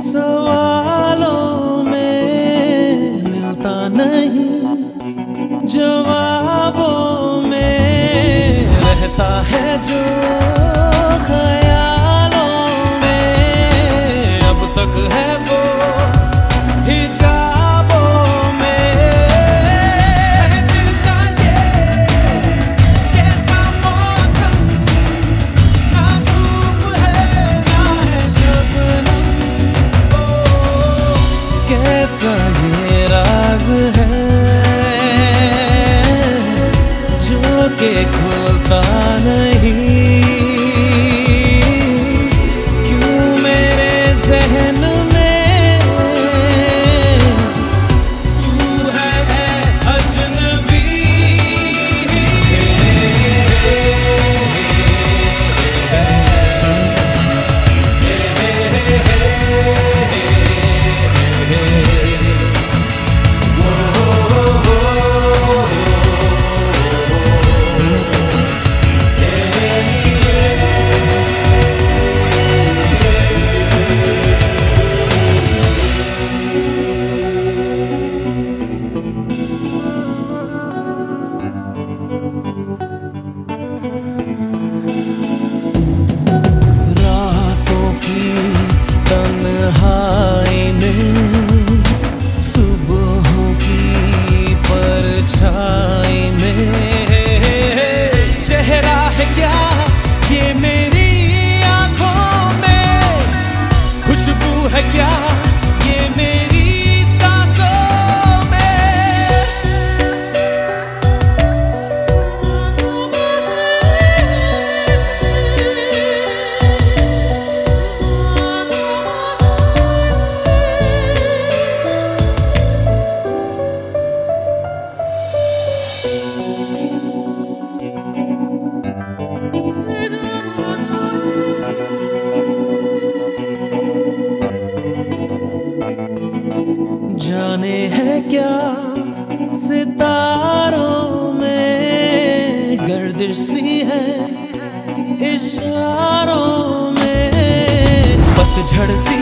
So é que a सी है इशारों में। पतझड़ सी